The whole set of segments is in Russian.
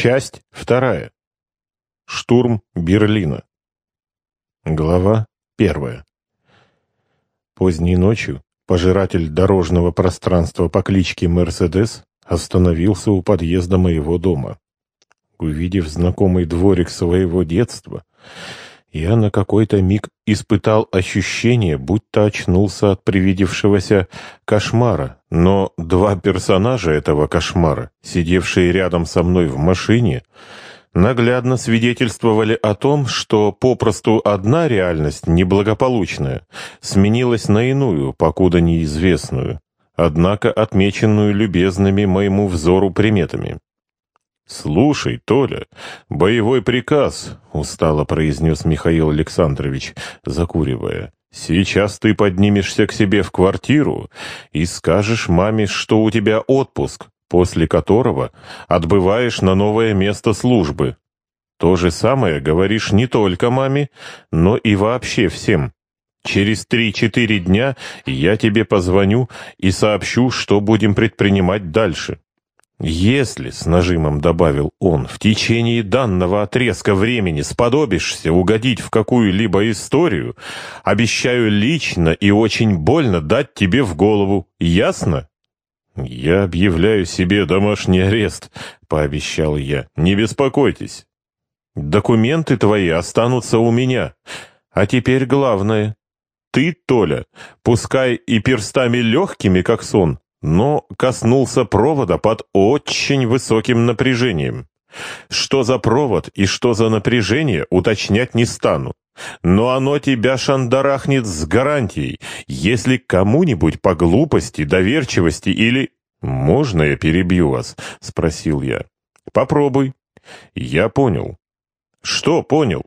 Часть вторая. Штурм Берлина. Глава первая. Поздней ночью пожиратель дорожного пространства по кличке Мерседес остановился у подъезда моего дома. Увидев знакомый дворик своего детства, я на какой-то миг испытал ощущение, будто очнулся от привидевшегося кошмара, но два персонажа этого кошмара, сидевшие рядом со мной в машине, наглядно свидетельствовали о том, что попросту одна реальность неблагополучная сменилась на иную, покуда неизвестную, однако отмеченную любезными моему взору приметами. «Слушай, Толя, боевой приказ», — устало произнес Михаил Александрович, закуривая. «Сейчас ты поднимешься к себе в квартиру и скажешь маме, что у тебя отпуск, после которого отбываешь на новое место службы. То же самое говоришь не только маме, но и вообще всем. Через три-четыре дня я тебе позвоню и сообщу, что будем предпринимать дальше». «Если, — с нажимом добавил он, — в течение данного отрезка времени сподобишься угодить в какую-либо историю, обещаю лично и очень больно дать тебе в голову. Ясно?» «Я объявляю себе домашний арест», — пообещал я. «Не беспокойтесь. Документы твои останутся у меня. А теперь главное. Ты, Толя, пускай и перстами легкими, как сон, но коснулся провода под очень высоким напряжением. Что за провод и что за напряжение, уточнять не стану. Но оно тебя шандарахнет с гарантией, если кому-нибудь по глупости, доверчивости или... «Можно я перебью вас?» — спросил я. «Попробуй». «Я понял». «Что понял?»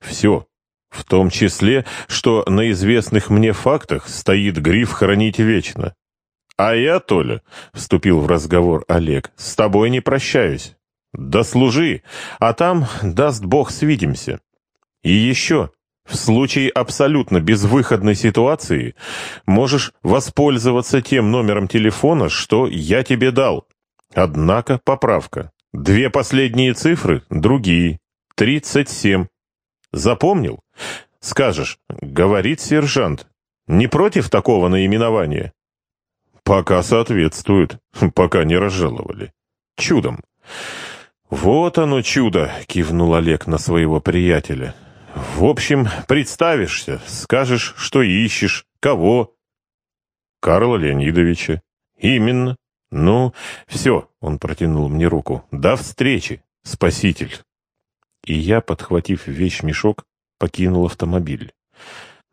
«Все. В том числе, что на известных мне фактах стоит гриф «Хранить вечно». «А я, Толя», — вступил в разговор Олег, — «с тобой не прощаюсь. Дослужи, а там, даст Бог, свидимся. И еще, в случае абсолютно безвыходной ситуации, можешь воспользоваться тем номером телефона, что я тебе дал. Однако поправка. Две последние цифры — другие. Тридцать семь. Запомнил? Скажешь, говорит сержант. Не против такого наименования? Пока соответствует, пока не разжаловали. Чудом. Вот оно чудо, кивнул Олег на своего приятеля. В общем, представишься, скажешь, что ищешь, кого. Карла Леонидовича. Именно. Ну, все, он протянул мне руку. До встречи, спаситель. И я, подхватив вещмешок, покинул автомобиль.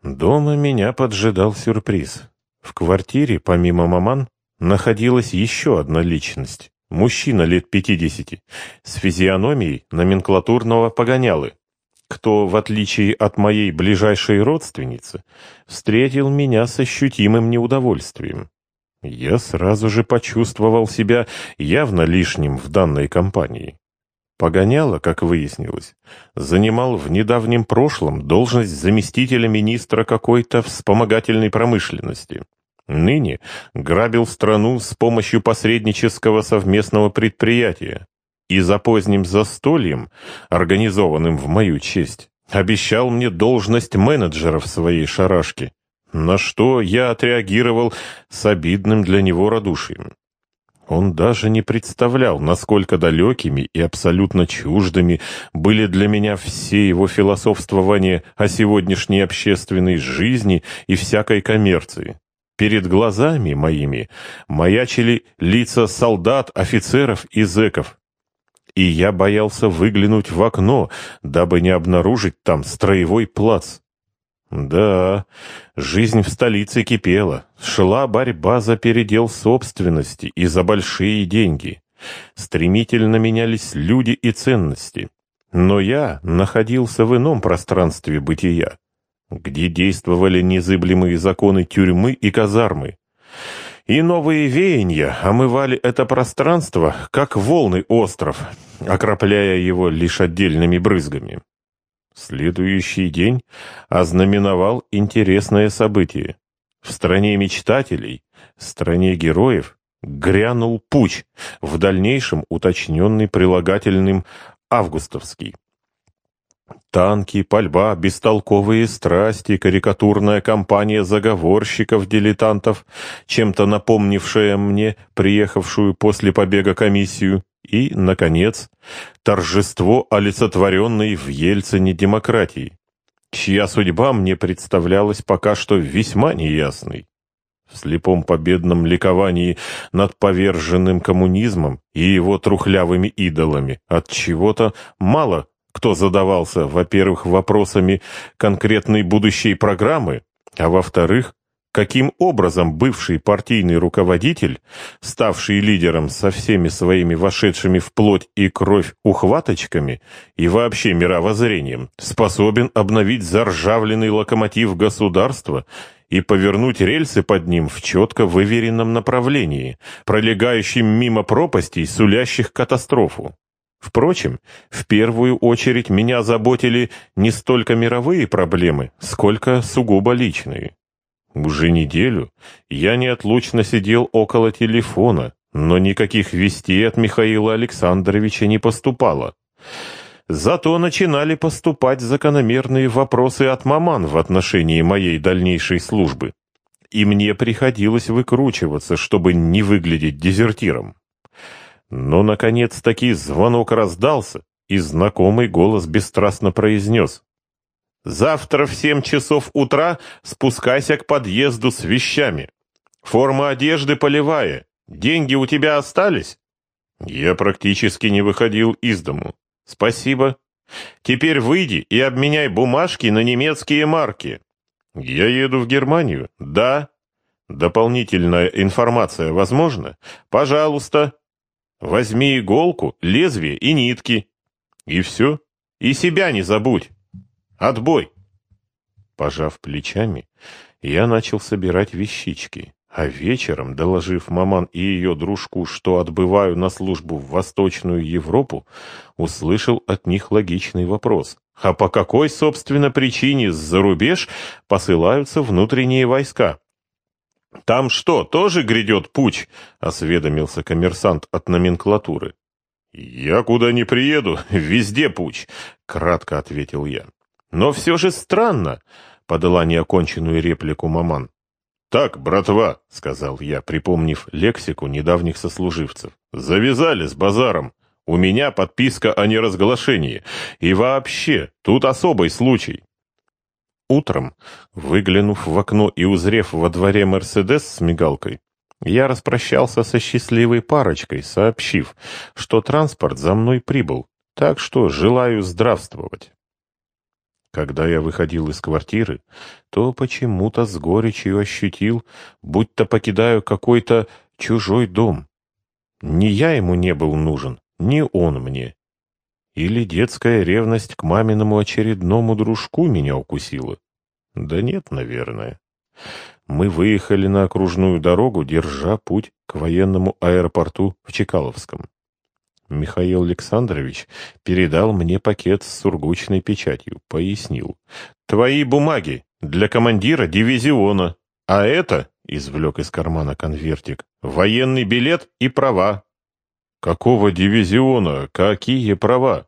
Дома меня поджидал сюрприз. В квартире, помимо маман, находилась еще одна личность. Мужчина лет пятидесяти, с физиономией номенклатурного погонялы, кто, в отличие от моей ближайшей родственницы, встретил меня с ощутимым неудовольствием. Я сразу же почувствовал себя явно лишним в данной компании. Погоняло, как выяснилось, занимал в недавнем прошлом должность заместителя министра какой-то вспомогательной промышленности. Ныне грабил страну с помощью посреднического совместного предприятия и за поздним застольем, организованным в мою честь, обещал мне должность менеджера в своей шарашке, на что я отреагировал с обидным для него радушием. Он даже не представлял, насколько далекими и абсолютно чуждыми были для меня все его философствования о сегодняшней общественной жизни и всякой коммерции. Перед глазами моими маячили лица солдат, офицеров и зэков. И я боялся выглянуть в окно, дабы не обнаружить там строевой плац. Да, жизнь в столице кипела. Шла борьба за передел собственности и за большие деньги. Стремительно менялись люди и ценности. Но я находился в ином пространстве бытия, где действовали незыблемые законы тюрьмы и казармы. И новые веяния омывали это пространство, как волны остров, окропляя его лишь отдельными брызгами. Следующий день ознаменовал интересное событие. В стране мечтателей, стране героев, грянул путь, в дальнейшем уточненный прилагательным «августовский». Танки, пальба, бестолковые страсти, карикатурная компания заговорщиков-дилетантов, чем-то напомнившая мне приехавшую после побега комиссию, и, наконец, торжество олицетворенной в Ельцине демократии, чья судьба мне представлялась пока что весьма неясной. В слепом победном ликовании над поверженным коммунизмом и его трухлявыми идолами от чего-то мало кто задавался, во-первых, вопросами конкретной будущей программы, а во-вторых, каким образом бывший партийный руководитель, ставший лидером со всеми своими вошедшими в плоть и кровь ухваточками и вообще мировоззрением, способен обновить заржавленный локомотив государства и повернуть рельсы под ним в четко выверенном направлении, пролегающем мимо пропастей, сулящих катастрофу. Впрочем, в первую очередь меня заботили не столько мировые проблемы, сколько сугубо личные. Уже неделю я неотлучно сидел около телефона, но никаких вестей от Михаила Александровича не поступало. Зато начинали поступать закономерные вопросы от маман в отношении моей дальнейшей службы. И мне приходилось выкручиваться, чтобы не выглядеть дезертиром. Но, наконец-таки, звонок раздался, и знакомый голос бесстрастно произнес. «Завтра в семь часов утра спускайся к подъезду с вещами. Форма одежды полевая. Деньги у тебя остались?» Я практически не выходил из дому. «Спасибо. Теперь выйди и обменяй бумажки на немецкие марки». «Я еду в Германию?» «Да». «Дополнительная информация возможна?» «Пожалуйста». Возьми иголку, лезвие и нитки. И все. И себя не забудь. Отбой. Пожав плечами, я начал собирать вещички, а вечером, доложив маман и ее дружку, что отбываю на службу в Восточную Европу, услышал от них логичный вопрос. А по какой, собственно, причине за рубеж посылаются внутренние войска? «Там что, тоже грядет путь?» — осведомился коммерсант от номенклатуры. «Я куда не приеду, везде путь», — кратко ответил я. «Но все же странно», — подала неоконченную реплику маман. «Так, братва», — сказал я, припомнив лексику недавних сослуживцев, — «завязали с базаром. У меня подписка о неразглашении. И вообще, тут особый случай. Утром, выглянув в окно и узрев во дворе «Мерседес» с мигалкой, я распрощался со счастливой парочкой, сообщив, что транспорт за мной прибыл, так что желаю здравствовать. Когда я выходил из квартиры, то почему-то с горечью ощутил, будто покидаю какой-то чужой дом. Ни я ему не был нужен, ни он мне. Или детская ревность к маминому очередному дружку меня укусила? Да нет, наверное. Мы выехали на окружную дорогу, держа путь к военному аэропорту в Чекаловском. Михаил Александрович передал мне пакет с сургучной печатью, пояснил. «Твои бумаги для командира дивизиона, а это, — извлек из кармана конвертик, — военный билет и права. «Какого дивизиона? Какие права?»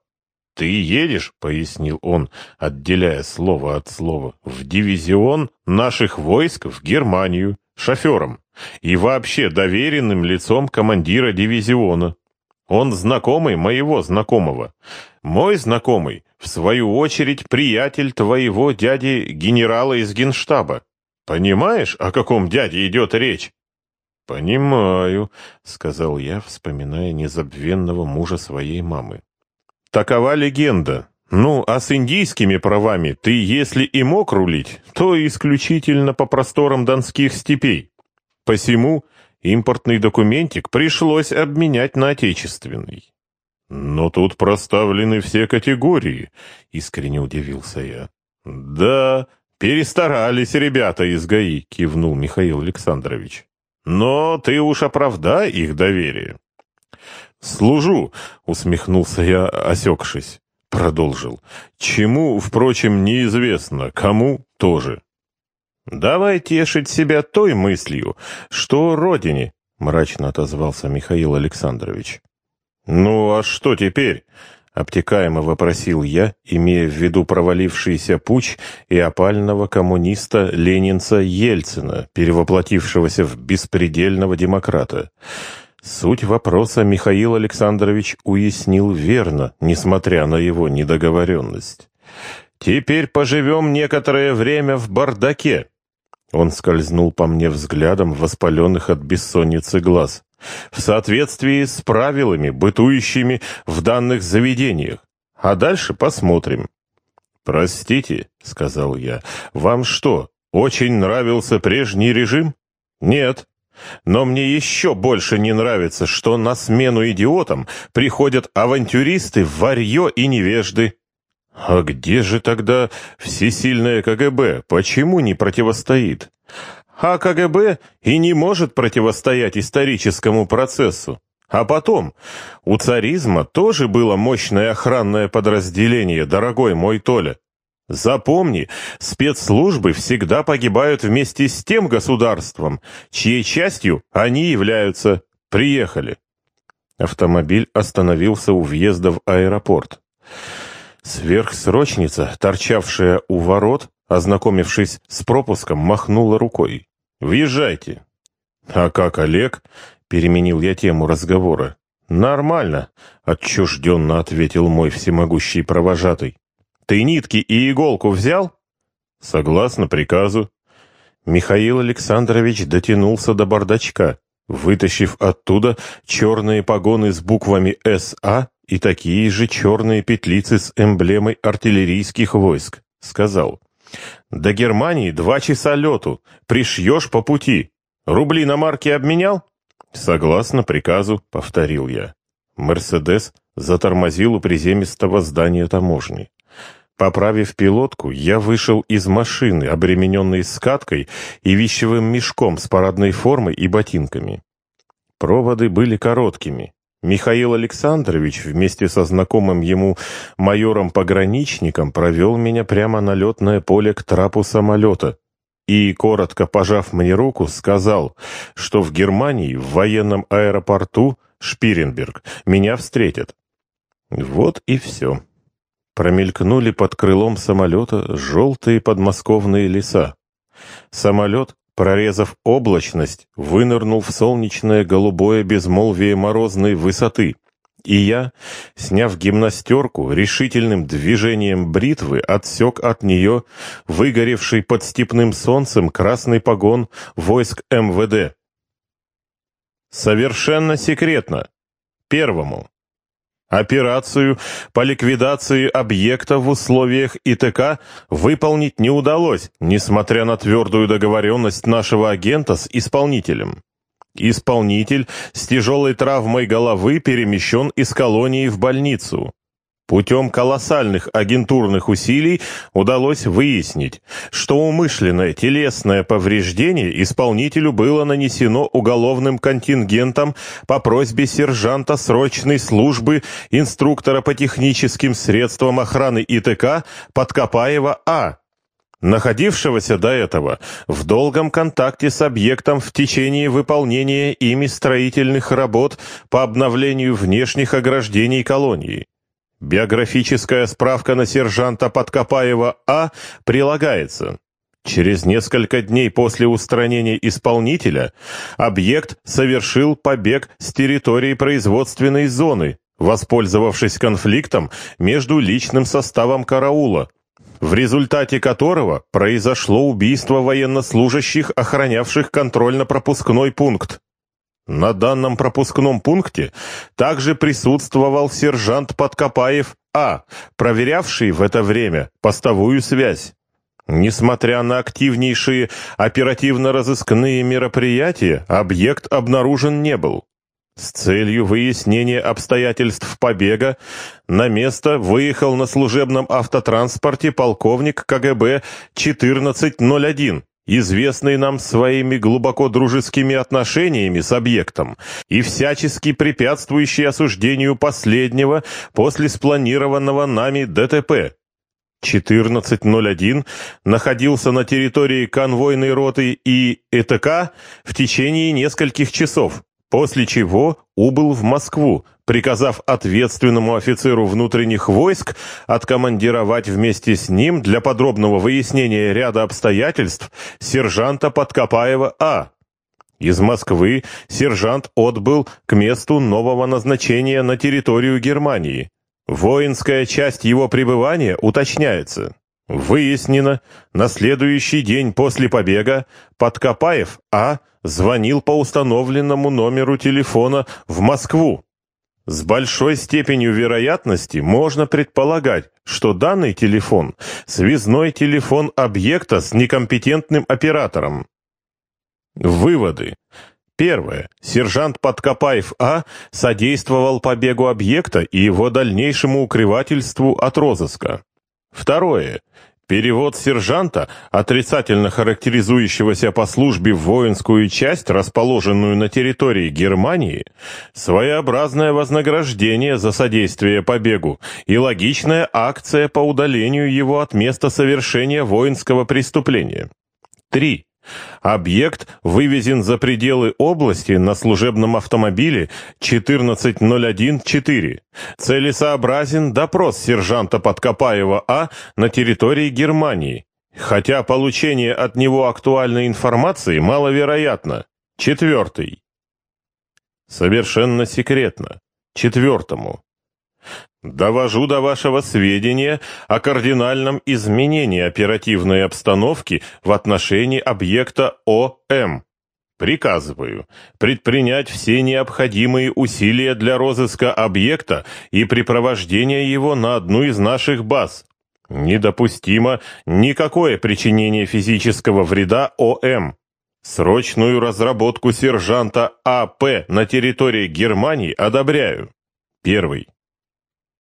«Ты едешь, — пояснил он, отделяя слово от слова, — в дивизион наших войск в Германию, шофером и вообще доверенным лицом командира дивизиона. Он знакомый моего знакомого. Мой знакомый, в свою очередь, приятель твоего дяди генерала из генштаба. Понимаешь, о каком дяде идет речь?» «Понимаю», — сказал я, вспоминая незабвенного мужа своей мамы. «Такова легенда. Ну, а с индийскими правами ты, если и мог рулить, то исключительно по просторам донских степей. Посему импортный документик пришлось обменять на отечественный». «Но тут проставлены все категории», — искренне удивился я. «Да, перестарались ребята из ГАИ», — кивнул Михаил Александрович. Но ты уж оправдай их доверие. «Служу», — усмехнулся я, осекшись. Продолжил. «Чему, впрочем, неизвестно, кому тоже». «Давай тешить себя той мыслью, что родине, мрачно отозвался Михаил Александрович. «Ну, а что теперь?» — обтекаемо вопросил я, имея в виду провалившийся путь и опального коммуниста Ленинца Ельцина, перевоплотившегося в беспредельного демократа. Суть вопроса Михаил Александрович уяснил верно, несмотря на его недоговоренность. «Теперь поживем некоторое время в бардаке». Он скользнул по мне взглядом воспаленных от бессонницы глаз в соответствии с правилами, бытующими в данных заведениях. А дальше посмотрим. «Простите», — сказал я, — «вам что, очень нравился прежний режим?» «Нет. Но мне еще больше не нравится, что на смену идиотам приходят авантюристы, варьё и невежды». «А где же тогда всесильное КГБ? Почему не противостоит?» А КГБ и не может противостоять историческому процессу. А потом, у царизма тоже было мощное охранное подразделение, дорогой мой Толя. Запомни, спецслужбы всегда погибают вместе с тем государством, чьей частью они являются. Приехали. Автомобиль остановился у въезда в аэропорт. Сверхсрочница, торчавшая у ворот, ознакомившись с пропуском, махнула рукой. Въезжайте. А как Олег? Переменил я тему разговора. Нормально, отчужденно ответил мой всемогущий провожатый. Ты нитки и иголку взял? Согласно приказу. Михаил Александрович дотянулся до бардачка, вытащив оттуда черные погоны с буквами «СА» и такие же черные петлицы с эмблемой артиллерийских войск. Сказал, до Германии два часа лету. Пришьешь по пути. Рубли на марки обменял? Согласно приказу, повторил я. Мерседес затормозил у приземистого здания таможни. Поправив пилотку, я вышел из машины, обремененной скаткой и вещевым мешком с парадной формой и ботинками. Проводы были короткими. Михаил Александрович вместе со знакомым ему майором-пограничником провел меня прямо на летное поле к трапу самолета и, коротко пожав мне руку, сказал, что в Германии, в военном аэропорту Шпиренберг, меня встретят. Вот и все. Промелькнули под крылом самолета желтые подмосковные леса. Самолет прорезав облачность, вынырнул в солнечное голубое безмолвие морозной высоты. И я, сняв гимнастерку, решительным движением бритвы отсек от нее выгоревший под степным солнцем красный погон войск МВД. Совершенно секретно. Первому. Операцию по ликвидации объекта в условиях ИТК выполнить не удалось, несмотря на твердую договоренность нашего агента с исполнителем. Исполнитель с тяжелой травмой головы перемещен из колонии в больницу. Путем колоссальных агентурных усилий удалось выяснить, что умышленное телесное повреждение исполнителю было нанесено уголовным контингентом по просьбе сержанта срочной службы инструктора по техническим средствам охраны ИТК Подкопаева А., находившегося до этого в долгом контакте с объектом в течение выполнения ими строительных работ по обновлению внешних ограждений колонии. Биографическая справка на сержанта Подкопаева А прилагается. Через несколько дней после устранения исполнителя объект совершил побег с территории производственной зоны, воспользовавшись конфликтом между личным составом караула, в результате которого произошло убийство военнослужащих, охранявших контрольно-пропускной пункт. На данном пропускном пункте также присутствовал сержант Подкопаев А, проверявший в это время постовую связь. Несмотря на активнейшие оперативно-розыскные мероприятия, объект обнаружен не был. С целью выяснения обстоятельств побега на место выехал на служебном автотранспорте полковник КГБ 1401 известный нам своими глубоко дружескими отношениями с объектом и всячески препятствующий осуждению последнего после спланированного нами ДТП. 14.01 находился на территории конвойной роты и ЭТК в течение нескольких часов, после чего убыл в Москву, приказав ответственному офицеру внутренних войск откомандировать вместе с ним для подробного выяснения ряда обстоятельств сержанта Подкопаева А. Из Москвы сержант отбыл к месту нового назначения на территорию Германии. Воинская часть его пребывания уточняется. Выяснено, на следующий день после побега Подкопаев А. звонил по установленному номеру телефона в Москву. С большой степенью вероятности можно предполагать, что данный телефон – связной телефон объекта с некомпетентным оператором. Выводы. Первое. Сержант Подкопаев А. содействовал побегу объекта и его дальнейшему укрывательству от розыска. Второе. Перевод сержанта, отрицательно характеризующегося по службе в воинскую часть, расположенную на территории Германии, своеобразное вознаграждение за содействие побегу и логичная акция по удалению его от места совершения воинского преступления. 3. Объект вывезен за пределы области на служебном автомобиле 14014. Целесообразен допрос сержанта Подкопаева А на территории Германии, хотя получение от него актуальной информации маловероятно. Четвертый. Совершенно секретно. Четвертому. Довожу до вашего сведения о кардинальном изменении оперативной обстановки в отношении объекта ОМ. Приказываю предпринять все необходимые усилия для розыска объекта и припровождения его на одну из наших баз. Недопустимо никакое причинение физического вреда ОМ. Срочную разработку сержанта АП на территории Германии одобряю. Первый.